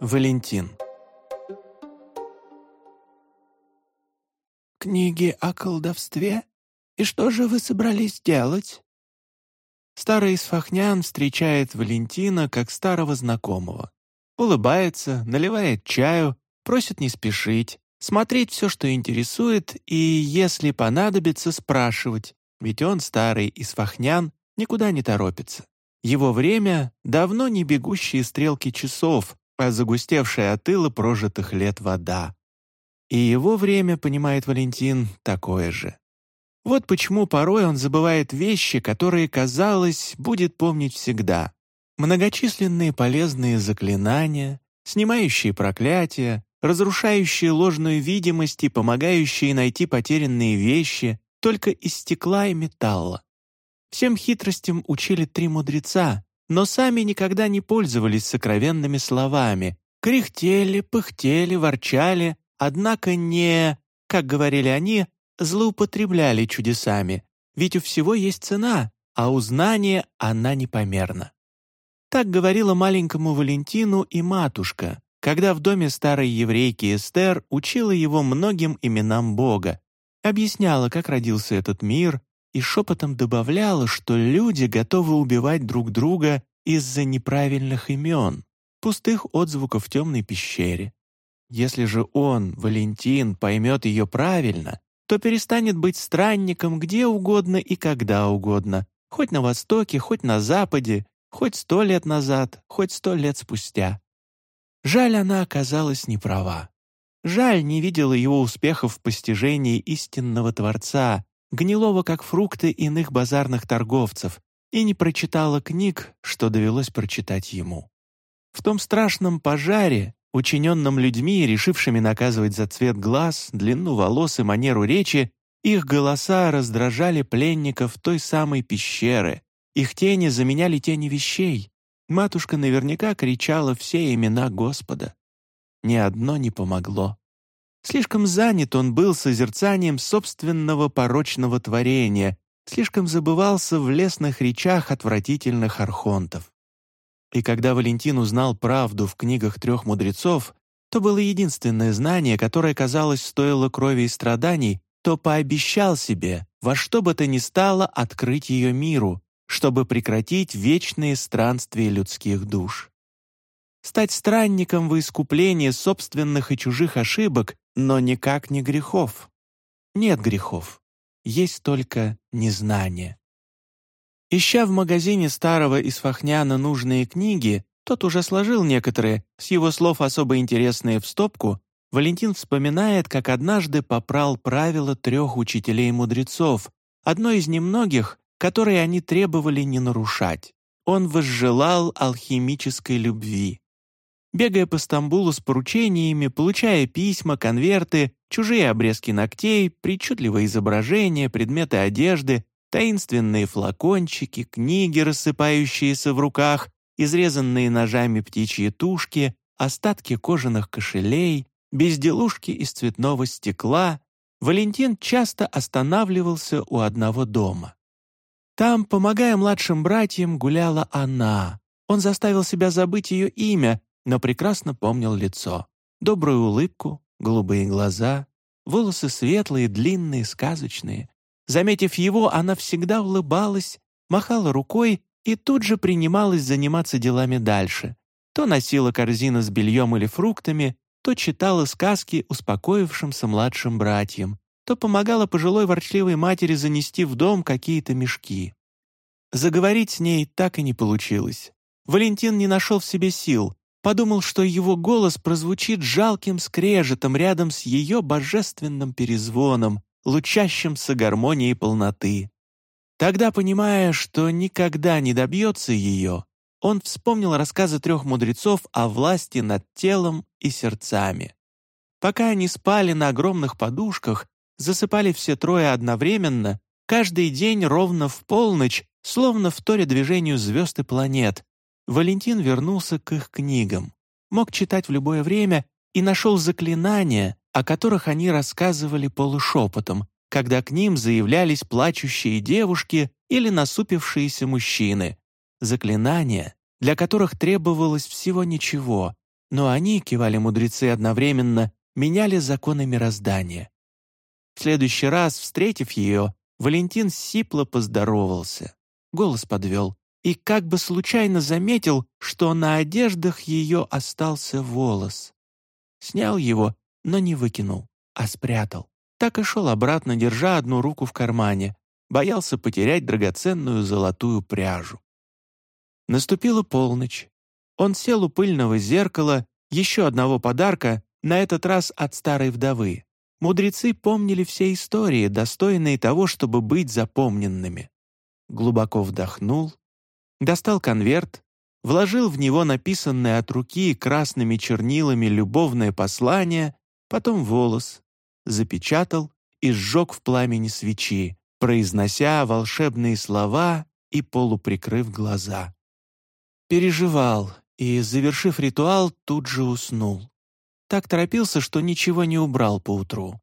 Валентин. «Книги о колдовстве? И что же вы собрались делать?» Старый Исфахнян встречает Валентина как старого знакомого. Улыбается, наливает чаю, просит не спешить, смотреть все, что интересует, и, если понадобится, спрашивать, ведь он, старый Исфахнян, никуда не торопится. Его время — давно не бегущие стрелки часов, а загустевшая от ила прожитых лет вода. И его время, понимает Валентин, такое же. Вот почему порой он забывает вещи, которые, казалось, будет помнить всегда. Многочисленные полезные заклинания, снимающие проклятия, разрушающие ложную видимость и помогающие найти потерянные вещи только из стекла и металла. Всем хитростям учили три мудреца, но сами никогда не пользовались сокровенными словами, кряхтели, пыхтели, ворчали, однако не, как говорили они, злоупотребляли чудесами, ведь у всего есть цена, а у знания она непомерна. Так говорила маленькому Валентину и матушка, когда в доме старой еврейки Эстер учила его многим именам Бога, объясняла, как родился этот мир, и шепотом добавляла, что люди готовы убивать друг друга из-за неправильных имен, пустых отзвуков в темной пещере. Если же он, Валентин, поймет ее правильно, то перестанет быть странником где угодно и когда угодно, хоть на Востоке, хоть на Западе, хоть сто лет назад, хоть сто лет спустя. Жаль, она оказалась не права. Жаль, не видела его успехов в постижении истинного Творца, гнилого как фрукты иных базарных торговцев, и не прочитала книг, что довелось прочитать ему. В том страшном пожаре, учиненном людьми, решившими наказывать за цвет глаз, длину волос и манеру речи, их голоса раздражали пленников той самой пещеры, их тени заменяли тени вещей. Матушка наверняка кричала все имена Господа. Ни одно не помогло. Слишком занят он был созерцанием собственного порочного творения, слишком забывался в лесных речах отвратительных архонтов. И когда Валентин узнал правду в книгах трех мудрецов, то было единственное знание, которое, казалось, стоило крови и страданий, то пообещал себе во что бы то ни стало открыть ее миру, чтобы прекратить вечные странствия людских душ. Стать странником во искупление собственных и чужих ошибок, но никак не грехов. Нет грехов, есть только незнание. Ища в магазине старого Исфахняна нужные книги, тот уже сложил некоторые, с его слов особо интересные в стопку, Валентин вспоминает, как однажды попрал правила трех учителей-мудрецов, одно из немногих, которые они требовали не нарушать. Он возжелал алхимической любви. Бегая по Стамбулу с поручениями, получая письма, конверты, чужие обрезки ногтей, причудливые изображения, предметы одежды, таинственные флакончики, книги, рассыпающиеся в руках, изрезанные ножами птичьи тушки, остатки кожаных кошелей, безделушки из цветного стекла, Валентин часто останавливался у одного дома. Там, помогая младшим братьям, гуляла она. Он заставил себя забыть ее имя, но прекрасно помнил лицо. Добрую улыбку, голубые глаза, волосы светлые, длинные, сказочные. Заметив его, она всегда улыбалась, махала рукой и тут же принималась заниматься делами дальше. То носила корзину с бельем или фруктами, то читала сказки успокоившимся младшим братьям, то помогала пожилой ворчливой матери занести в дом какие-то мешки. Заговорить с ней так и не получилось. Валентин не нашел в себе сил, подумал, что его голос прозвучит жалким скрежетом рядом с ее божественным перезвоном, лучащимся гармонией полноты. Тогда, понимая, что никогда не добьется ее, он вспомнил рассказы трех мудрецов о власти над телом и сердцами. Пока они спали на огромных подушках, засыпали все трое одновременно, каждый день ровно в полночь, словно в торе движению звезд и планет, Валентин вернулся к их книгам, мог читать в любое время и нашел заклинания, о которых они рассказывали полушепотом, когда к ним заявлялись плачущие девушки или насупившиеся мужчины. Заклинания, для которых требовалось всего ничего но они, кивали мудрецы одновременно, меняли законы мироздания. В следующий раз, встретив ее, Валентин сипло поздоровался, голос подвел и как бы случайно заметил, что на одеждах ее остался волос. Снял его, но не выкинул, а спрятал. Так и шел обратно, держа одну руку в кармане, боялся потерять драгоценную золотую пряжу. Наступила полночь. Он сел у пыльного зеркала, еще одного подарка, на этот раз от старой вдовы. Мудрецы помнили все истории, достойные того, чтобы быть запомненными. Глубоко вдохнул, достал конверт, вложил в него написанное от руки красными чернилами любовное послание, потом волос, запечатал и сжег в пламени свечи, произнося волшебные слова и полуприкрыв глаза. Переживал и, завершив ритуал, тут же уснул. Так торопился, что ничего не убрал поутру.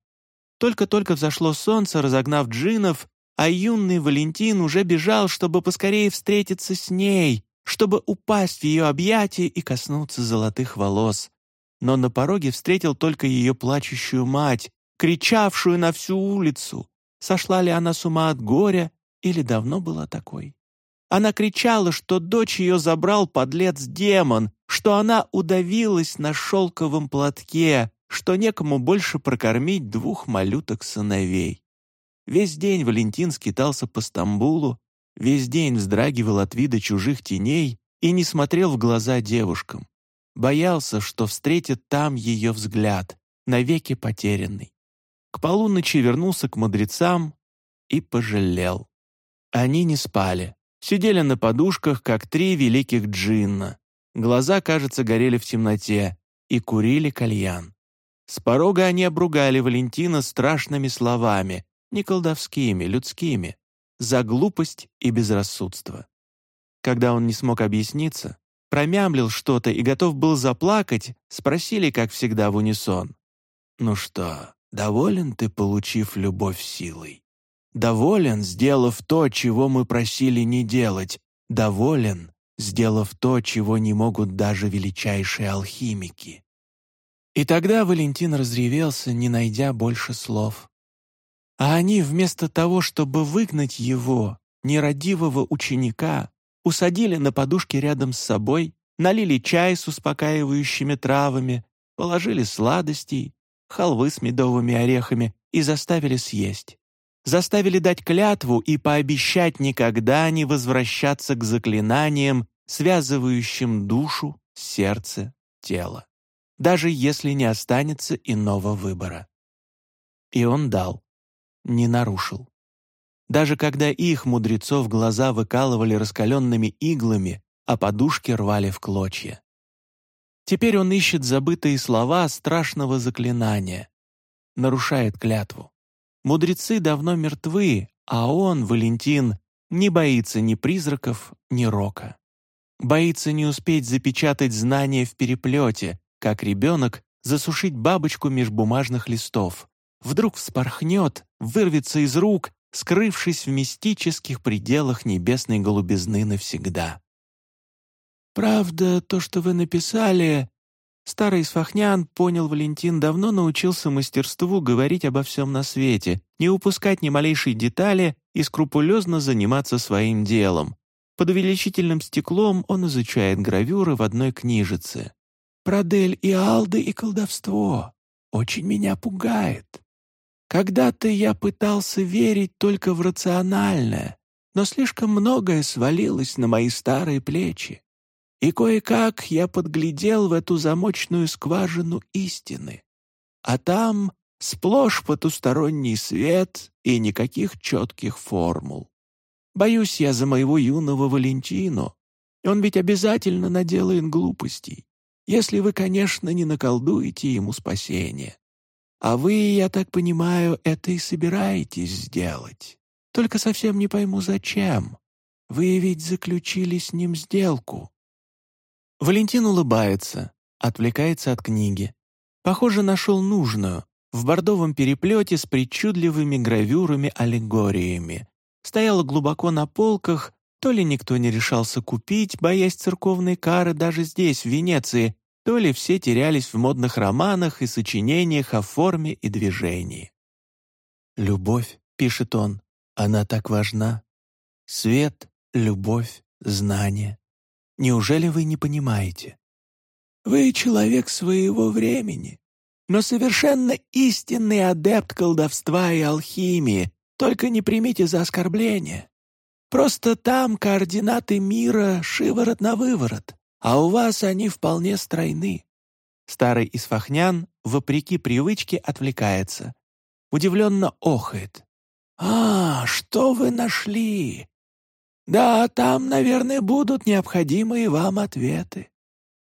Только-только взошло солнце, разогнав джинов, а юный Валентин уже бежал, чтобы поскорее встретиться с ней, чтобы упасть в ее объятия и коснуться золотых волос. Но на пороге встретил только ее плачущую мать, кричавшую на всю улицу. Сошла ли она с ума от горя или давно была такой? Она кричала, что дочь ее забрал подлец-демон, что она удавилась на шелковом платке, что некому больше прокормить двух малюток-сыновей. Весь день Валентин скитался по Стамбулу, весь день вздрагивал от вида чужих теней и не смотрел в глаза девушкам. Боялся, что встретит там ее взгляд, навеки потерянный. К полуночи вернулся к мудрецам и пожалел. Они не спали, сидели на подушках, как три великих джинна. Глаза, кажется, горели в темноте и курили кальян. С порога они обругали Валентина страшными словами, не колдовскими, людскими, за глупость и безрассудство. Когда он не смог объясниться, промямлил что-то и готов был заплакать, спросили, как всегда, в унисон. «Ну что, доволен ты, получив любовь силой? Доволен, сделав то, чего мы просили не делать? Доволен, сделав то, чего не могут даже величайшие алхимики?» И тогда Валентин разревелся, не найдя больше слов. А они вместо того, чтобы выгнать его, нерадивого ученика, усадили на подушке рядом с собой, налили чай с успокаивающими травами, положили сладостей, халвы с медовыми орехами и заставили съесть. Заставили дать клятву и пообещать никогда не возвращаться к заклинаниям, связывающим душу, сердце, тело, даже если не останется иного выбора. И он дал не нарушил. Даже когда их мудрецов глаза выкалывали раскаленными иглами, а подушки рвали в клочья. Теперь он ищет забытые слова страшного заклинания, нарушает клятву. Мудрецы давно мертвы, а он, Валентин, не боится ни призраков, ни рока. Боится не успеть запечатать знания в переплете, как ребенок засушить бабочку меж бумажных листов, вдруг вспорхнет, вырвется из рук, скрывшись в мистических пределах небесной голубизны навсегда. «Правда, то, что вы написали...» Старый Сфахнян, понял Валентин, давно научился мастерству говорить обо всем на свете, не упускать ни малейшей детали и скрупулезно заниматься своим делом. Под увеличительным стеклом он изучает гравюры в одной книжице. «Продель и алды и колдовство. Очень меня пугает. Когда-то я пытался верить только в рациональное, но слишком многое свалилось на мои старые плечи. И кое-как я подглядел в эту замочную скважину истины. А там сплошь потусторонний свет и никаких четких формул. Боюсь я за моего юного Валентину. Он ведь обязательно наделает глупостей, если вы, конечно, не наколдуете ему спасение. А вы, я так понимаю, это и собираетесь сделать. Только совсем не пойму, зачем. Вы ведь заключили с ним сделку». Валентин улыбается, отвлекается от книги. Похоже, нашел нужную, в бордовом переплете с причудливыми гравюрами-аллегориями. Стояла глубоко на полках, то ли никто не решался купить, боясь церковной кары даже здесь, в Венеции, то ли все терялись в модных романах и сочинениях о форме и движении. «Любовь», — пишет он, — «она так важна. Свет, любовь, знание. Неужели вы не понимаете?» «Вы человек своего времени, но совершенно истинный адепт колдовства и алхимии, только не примите за оскорбление. Просто там координаты мира шиворот на выворот, а у вас они вполне стройны». Старый Исфахнян, вопреки привычке, отвлекается. Удивленно охает. «А, что вы нашли? Да, там, наверное, будут необходимые вам ответы.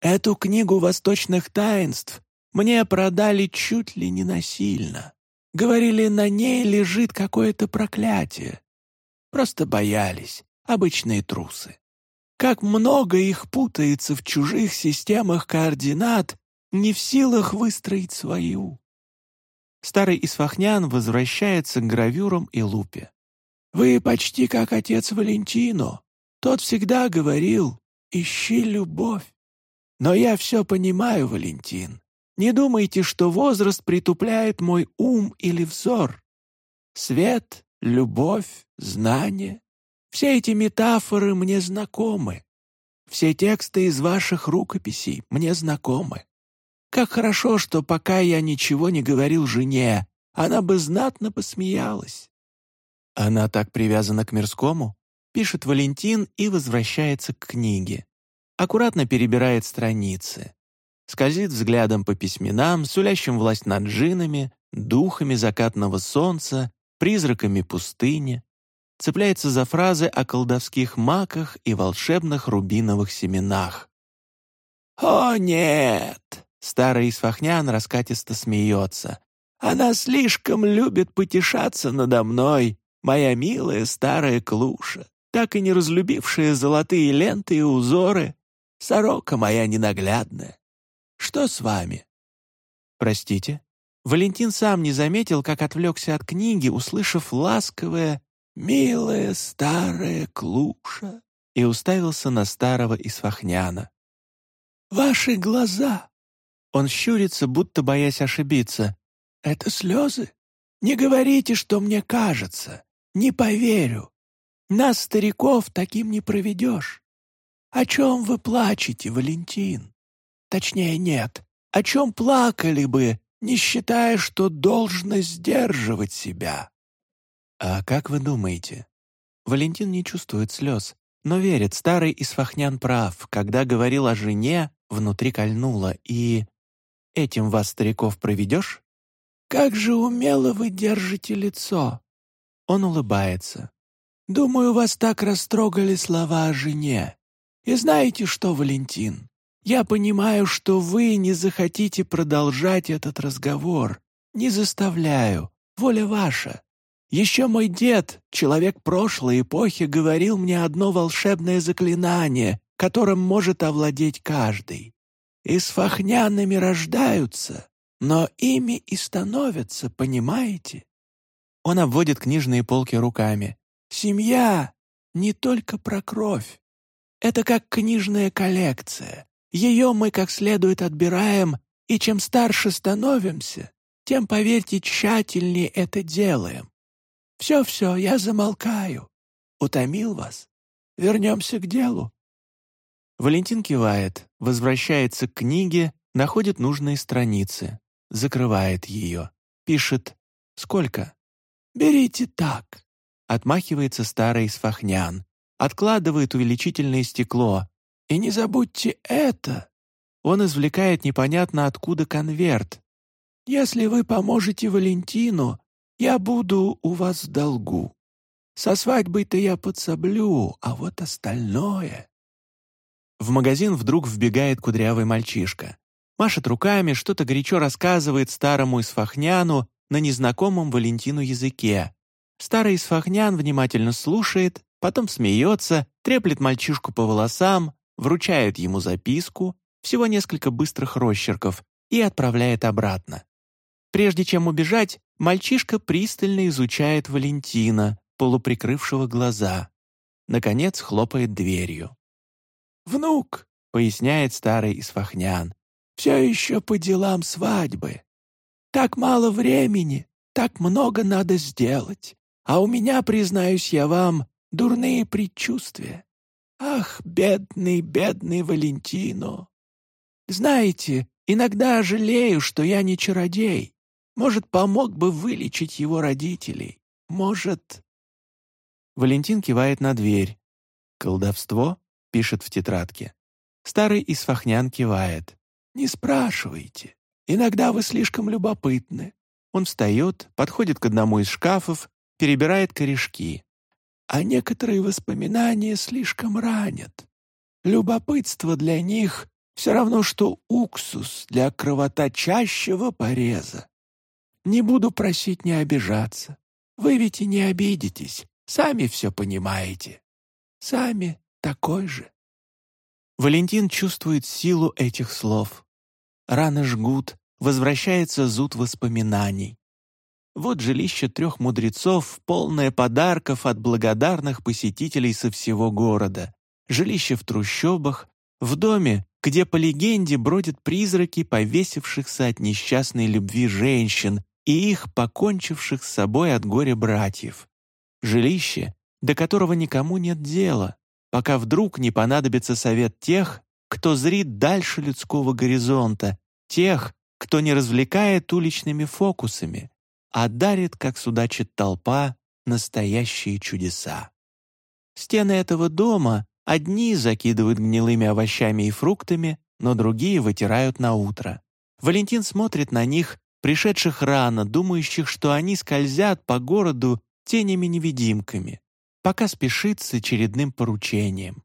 Эту книгу восточных таинств мне продали чуть ли не насильно. Говорили, на ней лежит какое-то проклятие. Просто боялись, обычные трусы. Как много их путается в чужих системах координат, не в силах выстроить свою. Старый Исфахнян возвращается к гравюрам и лупе. «Вы почти как отец Валентино. Тот всегда говорил, ищи любовь. Но я все понимаю, Валентин. Не думайте, что возраст притупляет мой ум или взор. Свет любовь, знание. Все эти метафоры мне знакомы. Все тексты из ваших рукописей мне знакомы. Как хорошо, что пока я ничего не говорил жене, она бы знатно посмеялась. Она так привязана к мирскому, пишет Валентин и возвращается к книге. Аккуратно перебирает страницы. Скользит взглядом по письменам, сулящим власть над джинами, духами закатного солнца, призраками пустыни, цепляется за фразы о колдовских маках и волшебных рубиновых семенах. «О, нет!» — старый Исфахнян раскатисто смеется. «Она слишком любит потешаться надо мной, моя милая старая клуша, так и не разлюбившая золотые ленты и узоры, сорока моя ненаглядная. Что с вами?» «Простите?» Валентин сам не заметил, как отвлекся от книги, услышав ласковое «Милая старая клуша» и уставился на старого Исфахняна. «Ваши глаза!» Он щурится, будто боясь ошибиться. «Это слезы? Не говорите, что мне кажется. Не поверю. Нас, стариков, таким не проведешь. О чем вы плачете, Валентин? Точнее, нет. О чем плакали бы, не считая, что должно сдерживать себя. «А как вы думаете?» Валентин не чувствует слез, но верит, старый Исфахнян прав, когда говорил о жене, внутри кольнуло, и... «Этим вас, стариков, проведешь?» «Как же умело вы держите лицо!» Он улыбается. «Думаю, вас так растрогали слова о жене. И знаете что, Валентин, я понимаю, что вы не захотите продолжать этот разговор. Не заставляю. Воля ваша. Еще мой дед, человек прошлой эпохи, говорил мне одно волшебное заклинание, которым может овладеть каждый. И с фахнянами рождаются, но ими и становятся, понимаете? Он обводит книжные полки руками. Семья не только про кровь. Это как книжная коллекция. Ее мы как следует отбираем, и чем старше становимся, тем, поверьте, тщательнее это делаем. Все-все, я замолкаю. Утомил вас? Вернемся к делу». Валентин кивает, возвращается к книге, находит нужные страницы, закрывает ее, пишет «Сколько?» «Берите так», — отмахивается старый Сфахнян, откладывает увеличительное стекло, и не забудьте это. Он извлекает непонятно откуда конверт. Если вы поможете Валентину, я буду у вас в долгу. Со свадьбой-то я подсоблю, а вот остальное...» В магазин вдруг вбегает кудрявый мальчишка. Машет руками, что-то горячо рассказывает старому Исфахняну на незнакомом Валентину языке. Старый Исфахнян внимательно слушает, потом смеется, треплет мальчишку по волосам, вручает ему записку, всего несколько быстрых росчерков, и отправляет обратно. Прежде чем убежать, мальчишка пристально изучает Валентина, полуприкрывшего глаза. Наконец хлопает дверью. «Внук», — поясняет старый Исфахнян, все еще по делам свадьбы. Так мало времени, так много надо сделать. А у меня, признаюсь я вам, дурные предчувствия. Ах, бедный, бедный Валентино! Знаете, иногда жалею, что я не чародей. Может, помог бы вылечить его родителей. Может...» Валентин кивает на дверь. «Колдовство?» — пишет в тетрадке. Старый Исфахнян кивает. «Не спрашивайте. Иногда вы слишком любопытны». Он встает, подходит к одному из шкафов, перебирает корешки. «А некоторые воспоминания слишком ранят. Любопытство для них все равно, что уксус для кровоточащего пореза. Не буду просить не обижаться. Вы ведь и не обидитесь, сами все понимаете. Сами такой же. Валентин чувствует силу этих слов. Раны жгут, возвращается зуд воспоминаний. Вот жилище трех мудрецов, полное подарков от благодарных посетителей со всего города. Жилище в трущобах, в доме, где по легенде бродят призраки повесившихся от несчастной любви женщин, и их покончивших с собой от горя братьев. Жилище, до которого никому нет дела, пока вдруг не понадобится совет тех, кто зрит дальше людского горизонта, тех, кто не развлекает уличными фокусами, а дарит, как судачит толпа, настоящие чудеса. Стены этого дома одни закидывают гнилыми овощами и фруктами, но другие вытирают на утро. Валентин смотрит на них пришедших рано, думающих, что они скользят по городу тенями-невидимками, пока спешит с очередным поручением.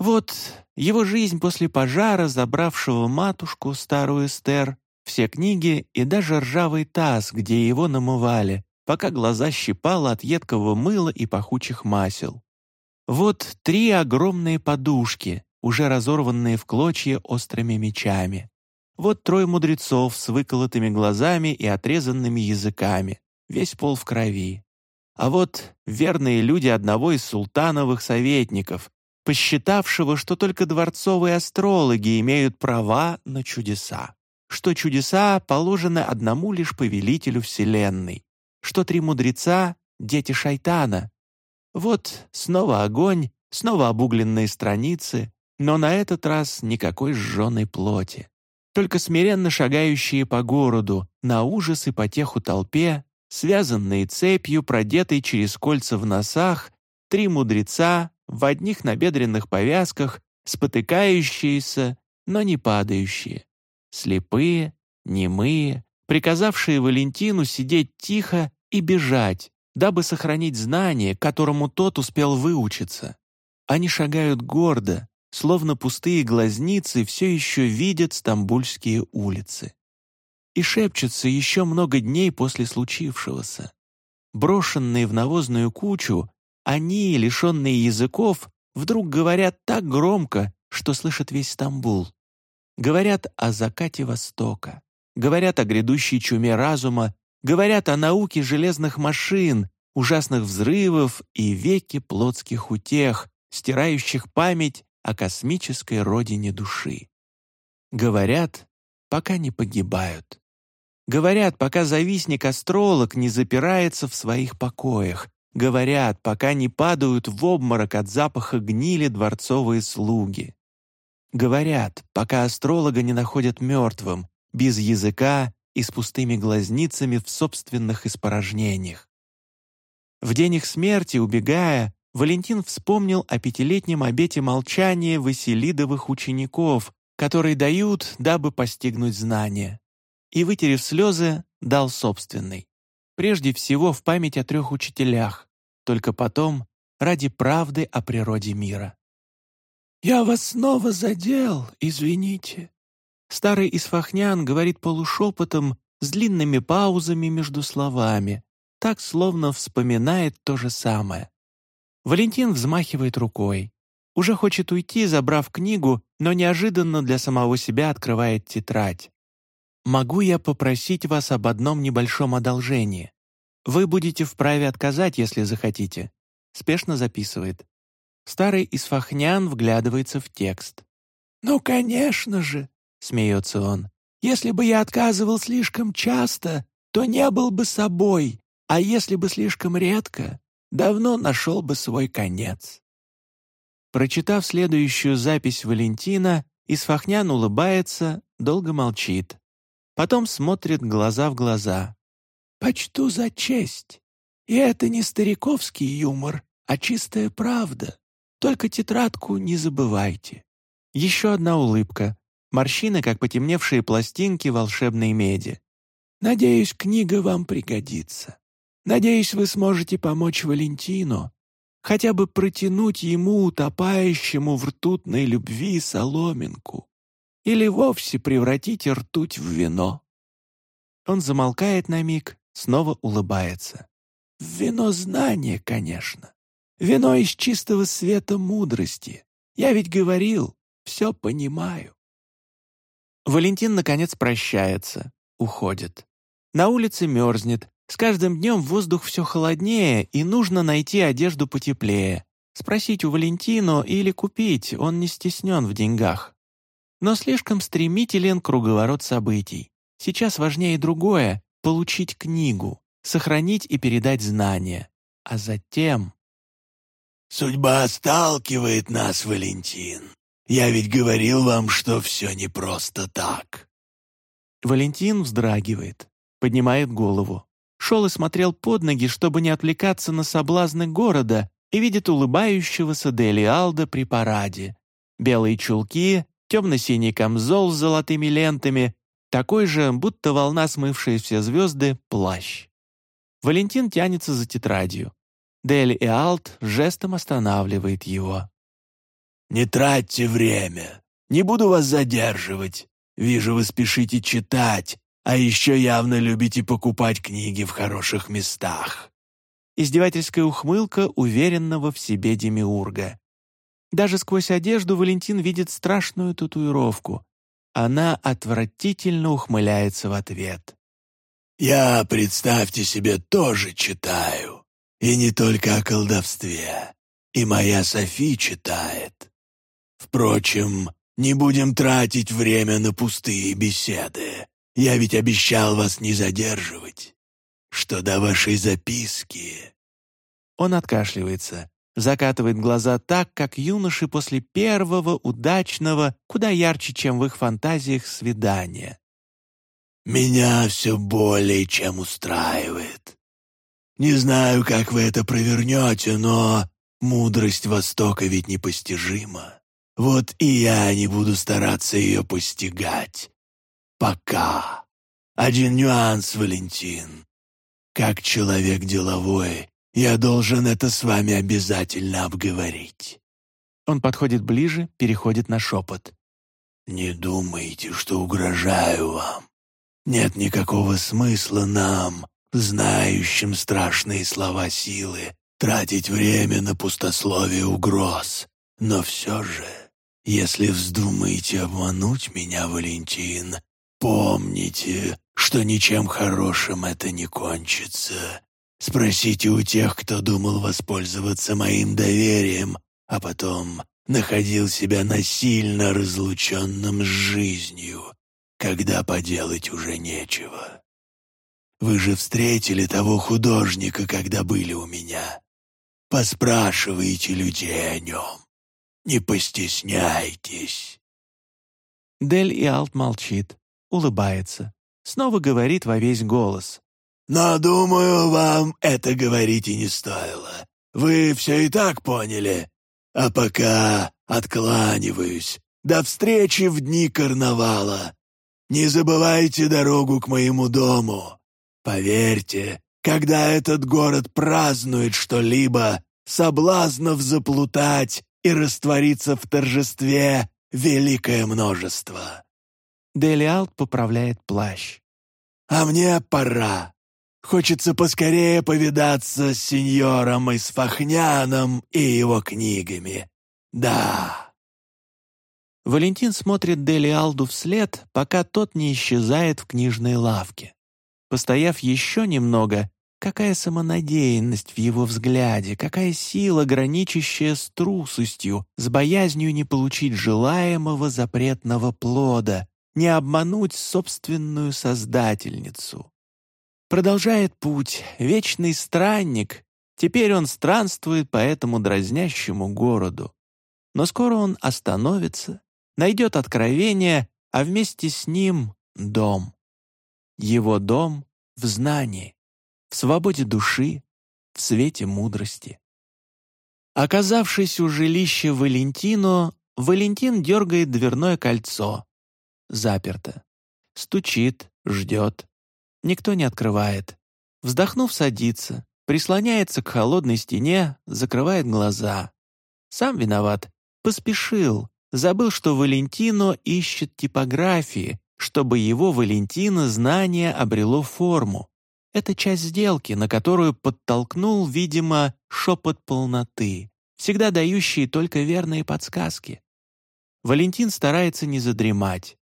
Вот его жизнь после пожара, забравшего матушку, старую Эстер, все книги и даже ржавый таз, где его намывали, пока глаза щипало от едкого мыла и пахучих масел. Вот три огромные подушки, уже разорванные в клочья острыми мечами. Вот трое мудрецов с выколотыми глазами и отрезанными языками, весь пол в крови. А вот верные люди одного из султановых советников, посчитавшего, что только дворцовые астрологи имеют права на чудеса, что чудеса положены одному лишь повелителю Вселенной, что три мудреца — дети шайтана. Вот снова огонь, снова обугленные страницы, но на этот раз никакой сжженной плоти только смиренно шагающие по городу, на ужас и потеху толпе, связанные цепью, продетой через кольца в носах, три мудреца в одних набедренных повязках, спотыкающиеся, но не падающие, слепые, немые, приказавшие Валентину сидеть тихо и бежать, дабы сохранить знание, которому тот успел выучиться. Они шагают гордо, словно пустые глазницы все еще видят стамбульские улицы. И шепчутся еще много дней после случившегося. Брошенные в навозную кучу, они, лишенные языков, вдруг говорят так громко, что слышит весь Стамбул. Говорят о закате Востока, говорят о грядущей чуме разума, говорят о науке железных машин, ужасных взрывов и веке плотских утех, стирающих память о космической родине души. Говорят, пока не погибают. Говорят, пока завистник-астролог не запирается в своих покоях. Говорят, пока не падают в обморок от запаха гнили дворцовые слуги. Говорят, пока астролога не находят мертвым, без языка и с пустыми глазницами в собственных испорожнениях. В день их смерти, убегая, Валентин вспомнил о пятилетнем обете молчания Василидовых учеников, которые дают, дабы постигнуть знания. И, вытерев слезы, дал собственный. Прежде всего в память о трех учителях, только потом ради правды о природе мира. «Я вас снова задел, извините». Старый Исфахнян говорит полушепотом с длинными паузами между словами, так словно вспоминает то же самое. Валентин взмахивает рукой. Уже хочет уйти, забрав книгу, но неожиданно для самого себя открывает тетрадь. «Могу я попросить вас об одном небольшом одолжении? Вы будете вправе отказать, если захотите». Спешно записывает. Старый Исфахнян вглядывается в текст. «Ну, конечно же! смеется он. «Если бы я отказывал слишком часто, то не был бы собой, а если бы слишком редко, давно нашел бы свой конец». Прочитав следующую запись Валентина, Исфахнян улыбается, долго молчит. Потом смотрит глаза в глаза. «Почту за честь. И это не стариковский юмор, а чистая правда. Только тетрадку не забывайте». Еще одна улыбка. Морщины, как потемневшие пластинки волшебной меди. «Надеюсь, книга вам пригодится. Надеюсь, вы сможете помочь Валентину, хотя бы протянуть ему, утопающему в ртутной любви, соломинку, или вовсе превратить ртуть в вино. Он замолкает на миг, снова улыбается. Вино знания, конечно. Вино из чистого света мудрости. Я ведь говорил, все понимаю. Валентин, наконец, прощается, уходит. На улице мерзнет, с каждым днем воздух все холоднее, и нужно найти одежду потеплее. Спросить у Валентину или купить, он не стеснен в деньгах. Но слишком стремителен круговорот событий. Сейчас важнее другое — получить книгу, сохранить и передать знания. А затем... «Судьба сталкивает нас, Валентин. Я ведь говорил вам, что все не просто так». Валентин вздрагивает, поднимает голову шел и смотрел под ноги, чтобы не отвлекаться на соблазны города, и видит улыбающегося Дели Алда при параде. Белые чулки, темно-синий камзол с золотыми лентами, такой же, будто волна смывшие все звезды, плащ. Валентин тянется за тетрадью. Дели и Алт жестом останавливает его. «Не тратьте время. Не буду вас задерживать. Вижу, вы спешите читать, а еще явно любите покупать книги в хороших местах». Издевательская ухмылка уверенного в себе демиурга. Даже сквозь одежду Валентин видит страшную татуировку. Она отвратительно ухмыляется в ответ. «Я, представьте себе, тоже читаю. И не только о колдовстве. И моя Софи читает. Впрочем, не будем тратить время на пустые беседы. Я ведь обещал вас не задерживать. Что до вашей записки...» Он откашливается, закатывает глаза так, как юноши после первого удачного, куда ярче, чем в их фантазиях, свидания. «Меня все более чем устраивает. Не знаю, как вы это провернете, но мудрость Востока ведь непостижима. Вот и я не буду стараться ее постигать. Пока. Один нюанс, Валентин. Как человек деловой, я должен это с вами обязательно обговорить. Он подходит ближе, переходит на шепот. «Не думайте, что угрожаю вам. Нет никакого смысла нам, знающим страшные слова силы, тратить время на пустословие угроз. Но все же, если вздумаете обмануть меня, Валентин, Помните, что ничем хорошим это не кончится. Спросите у тех, кто думал воспользоваться моим доверием, а потом находил себя насильно разлученным с жизнью, когда поделать уже нечего. Вы же встретили того художника, когда были у меня. Поспрашивайте людей о нем. Не постесняйтесь. Дель и Алт молчит улыбается, снова говорит во весь голос. «Но, думаю, вам это говорить и не стоило. Вы все и так поняли. А пока откланиваюсь. До встречи в дни карнавала. Не забывайте дорогу к моему дому. Поверьте, когда этот город празднует что-либо, соблазнов заплутать и раствориться в торжестве великое множество. Делиалт поправляет плащ. «А мне пора. Хочется поскорее повидаться с сеньором Исфахняном и его книгами. Да». Валентин смотрит Делиалду вслед, пока тот не исчезает в книжной лавке. Постояв еще немного, какая самонадеянность в его взгляде, какая сила, граничащая с трусостью, с боязнью не получить желаемого запретного плода, не обмануть собственную создательницу. Продолжает путь вечный странник, теперь он странствует по этому дразнящему городу. Но скоро он остановится, найдет откровение, а вместе с ним — дом. Его дом в знании, в свободе души, в свете мудрости. Оказавшись у жилища Валентино, Валентин дергает дверное кольцо. Заперто. Стучит, ждет. Никто не открывает. Вздохнув, садится, прислоняется к холодной стене, закрывает глаза. Сам виноват. Поспешил. Забыл, что Валентино ищет типографии, чтобы его Валентина знание обрело форму. Это часть сделки, на которую подтолкнул, видимо, шепот полноты, всегда дающий только верные подсказки. Валентин старается не задремать.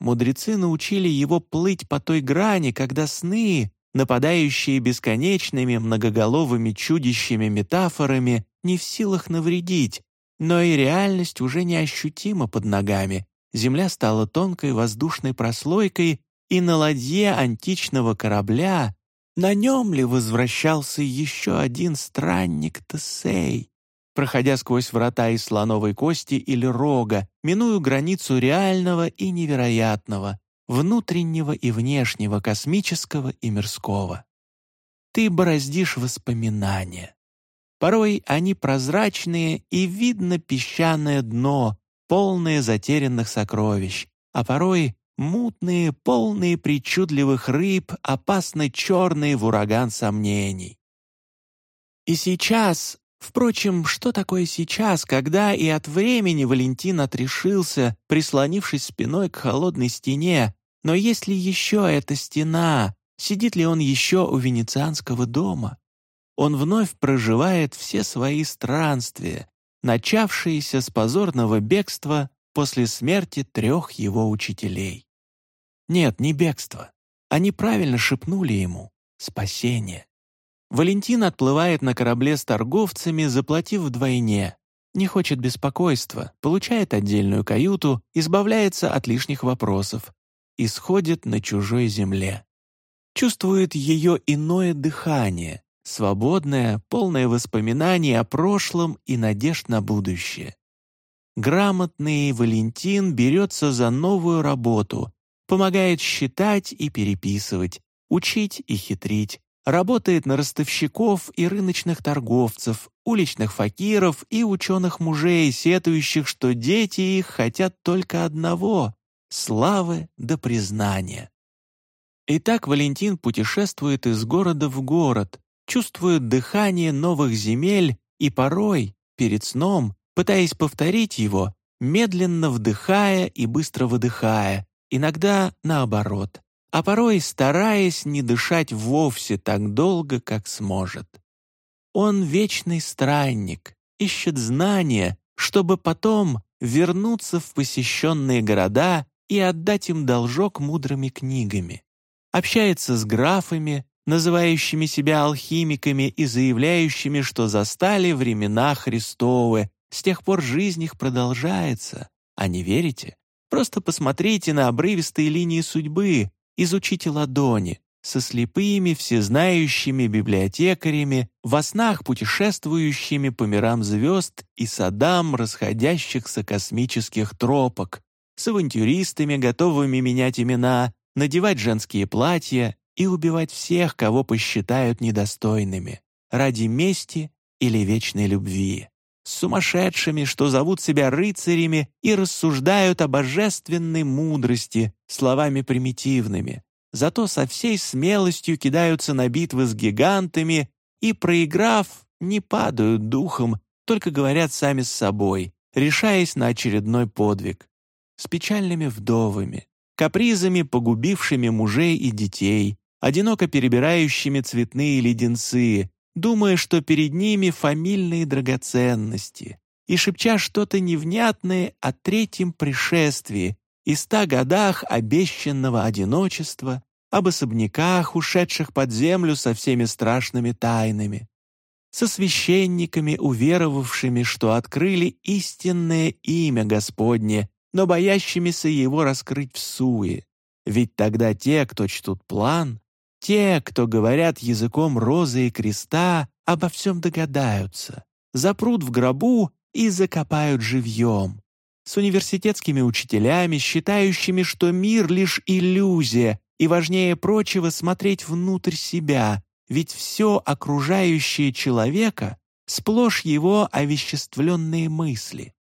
Мудрецы научили его плыть по той грани, когда сны, нападающие бесконечными многоголовыми чудищами метафорами, не в силах навредить, но и реальность уже неощутима под ногами. Земля стала тонкой воздушной прослойкой, и на ладье античного корабля на нем ли возвращался еще один странник Тесей? Проходя сквозь врата из слоновой кости или рога, миную границу реального и невероятного, внутреннего и внешнего, космического и мирского. Ты бороздишь воспоминания. Порой они прозрачные, и видно песчаное дно, полное затерянных сокровищ, а порой мутные, полные причудливых рыб, опасно черные в ураган сомнений. И сейчас, впрочем, что такое сейчас, когда и от времени Валентин отрешился, прислонившись спиной к холодной стене, но есть ли еще эта стена, сидит ли он еще у венецианского дома? Он вновь проживает все свои странствия, начавшиеся с позорного бегства после смерти трех его учителей. Нет, не бегство. Они правильно шепнули ему «спасение». Валентин отплывает на корабле с торговцами, заплатив вдвойне. Не хочет беспокойства, получает отдельную каюту, избавляется от лишних вопросов. Исходит на чужой земле. Чувствует ее иное дыхание, свободное, полное воспоминаний о прошлом и надежд на будущее. Грамотный Валентин берется за новую работу, помогает считать и переписывать, учить и хитрить, работает на ростовщиков и рыночных торговцев, уличных факиров и ученых мужей, сетующих, что дети их хотят только одного — славы до признания. Итак, Валентин путешествует из города в город, чувствует дыхание новых земель и порой, перед сном, пытаясь повторить его, медленно вдыхая и быстро выдыхая, иногда наоборот, а порой стараясь не дышать вовсе так долго, как сможет. Он вечный странник, ищет знания, чтобы потом вернуться в посещенные города и отдать им должок мудрыми книгами. Общается с графами, называющими себя алхимиками и заявляющими, что застали времена Христовы, с тех пор жизнь их продолжается. А не верите? Просто посмотрите на обрывистые линии судьбы, изучите ладони, со слепыми, всезнающими библиотекарями, во снах путешествующими по мирам звезд и садам расходящихся космических тропок, с авантюристами, готовыми менять имена, надевать женские платья и убивать всех, кого посчитают недостойными, ради мести или вечной любви сумасшедшими, что зовут себя рыцарями и рассуждают о божественной мудрости словами примитивными, зато со всей смелостью кидаются на битвы с гигантами и, проиграв, не падают духом, только говорят сами с собой, решаясь на очередной подвиг. С печальными вдовами, капризами, погубившими мужей и детей, одиноко перебирающими цветные леденцы, думая, что перед ними фамильные драгоценности, и шепча что-то невнятное о третьем пришествии и ста годах обещанного одиночества, об особняках, ушедших под землю со всеми страшными тайнами, со священниками, уверовавшими, что открыли истинное имя Господне но боящимися его раскрыть в суе. Ведь тогда те, кто чтут план, те, кто говорят языком розы и креста, обо всем догадаются, запрут в гробу и закопают живьем. С университетскими учителями, считающими, что мир — лишь иллюзия, и важнее прочего смотреть внутрь себя, ведь все окружающее человека — сплошь его овеществленные мысли.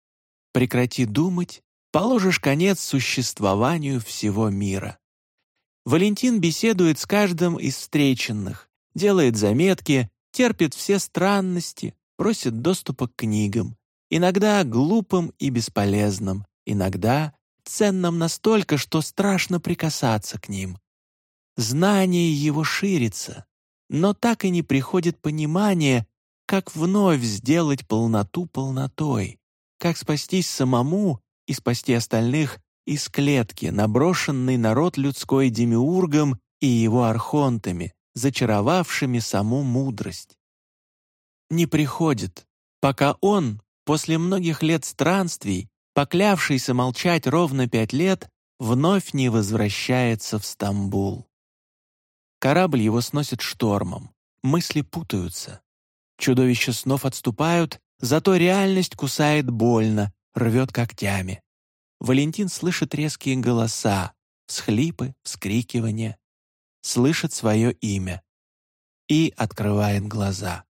Прекрати думать, положишь конец существованию всего мира. Валентин беседует с каждым из встреченных, делает заметки, терпит все странности, просит доступа к книгам, иногда глупым и бесполезным, иногда ценным настолько, что страшно прикасаться к ним. Знание его ширится, но так и не приходит понимание, как вновь сделать полноту полнотой, как спастись самому и спасти остальных из клетки, наброшенной народ людской демиургом и его архонтами, зачаровавшими саму мудрость. Не приходит, пока он, после многих лет странствий, поклявшийся молчать ровно пять лет, вновь не возвращается в Стамбул. Корабль его сносит штормом, мысли путаются. Чудовища снов отступают, зато реальность кусает больно, рвет когтями. Валентин слышит резкие голоса, всхлипы, вскрикивания, слышит свое имя и открывает глаза.